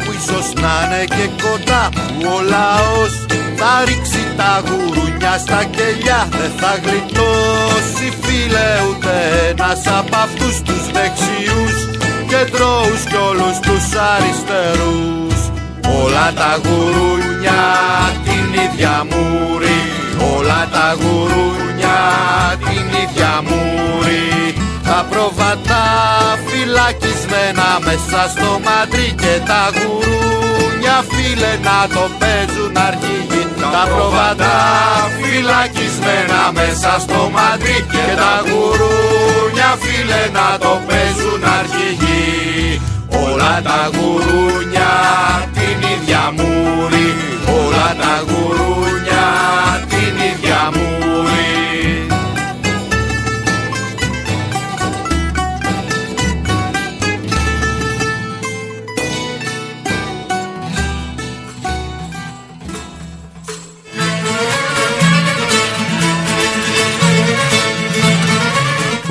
που ίσως να είναι και κοντά Που ο λαός θα ρίξει τα γουρούνια στα κελιά. Δεν θα γλιτώσει φίλε ούτε ένας από αυτούς τους δεξιούς Και τρώους κι όλους τους αριστερούς. Όλα τα γουρούνια την ίδια μούρη Όλα τα γουρούνια την ίδια μούρη τα προβατά φυλακισμένα μέσα στο μαντρί και τα γουρούνια φίλε να το παίζουν αρχηγοί. Τα προβατά φυλακισμένα μέσα στο μαντρί και τα γουρούνια φίλε να το παίζουν αρχηγοί. Όλα τα γουρούνια την ίδια μούρη Όλα τα γουρούνια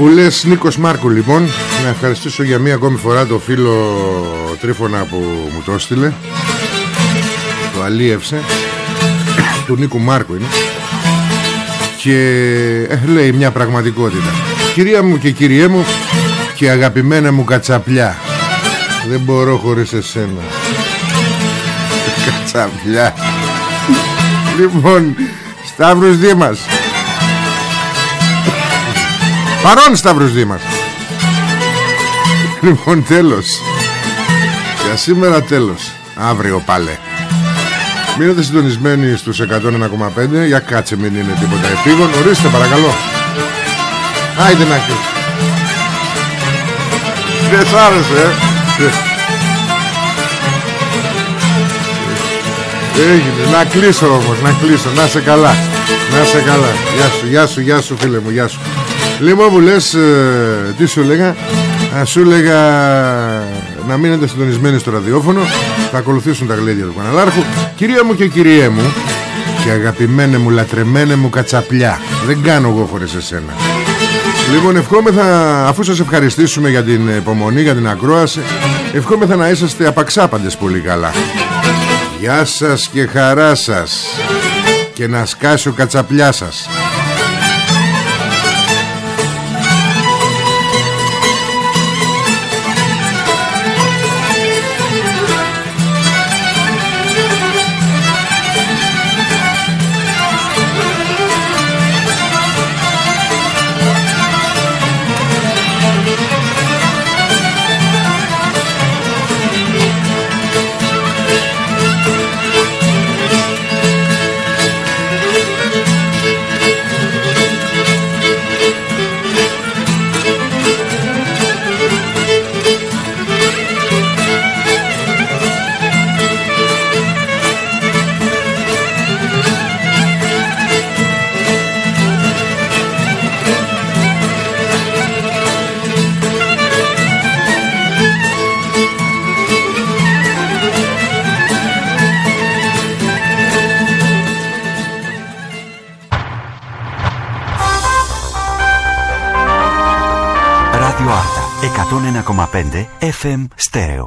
Που λες Νίκος Μάρκου λοιπόν Να ευχαριστήσω για μία ακόμη φορά το φίλο Τρίφωνα που μου το έστειλε. Το αλίευσε. Του Νίκου Μάρκου είναι. Και ε, λέει μια πραγματικότητα. Κυρία μου και κυριέ μου Και αγαπημένα μου κατσαπλιά Δεν μπορώ χωρίς εσένα. Κατσαπλιά. Λοιπόν Σταύρος Δήμας Παρόν Σταύρος Δήμας Λοιπόν τέλος. Για σήμερα τέλος. Αύριο πάλε. Μείνετε συντονισμένοι στους 101,5 Για κάτσε μην είναι τίποτα επίγον. Ορίστε παρακαλώ. Άιντε να κλείσω Δεν σ' άρεσε ε; Έγινε, να κλείσω όμως, να κλείσω, να σε καλά. Να σε καλά, γεια σου, γεια σου, γεια σου φίλε μου, γεια σου Λοιπόν που λες, ε, τι σου έλεγα Α, Σου έλεγα να μείνετε συντονισμένοι στο ραδιόφωνο Θα ακολουθήσουν τα γλέντια του Παναλάρχου. Κυρία μου και κυριέ μου Και αγαπημένε μου, λατρεμένε μου κατσαπλιά Δεν κάνω εγώ χωρίς εσένα. Λοιπόν ευχόμεθα Αφού σας ευχαριστήσουμε για την υπομονή Για την ακρόαση Ευχόμεθα να είσαστε απαξάπαντες πολύ καλά. Γεια σας και χαρά σας Και να σκάσει ο κατσαπλιάς σας 101,5 FM Στέρεο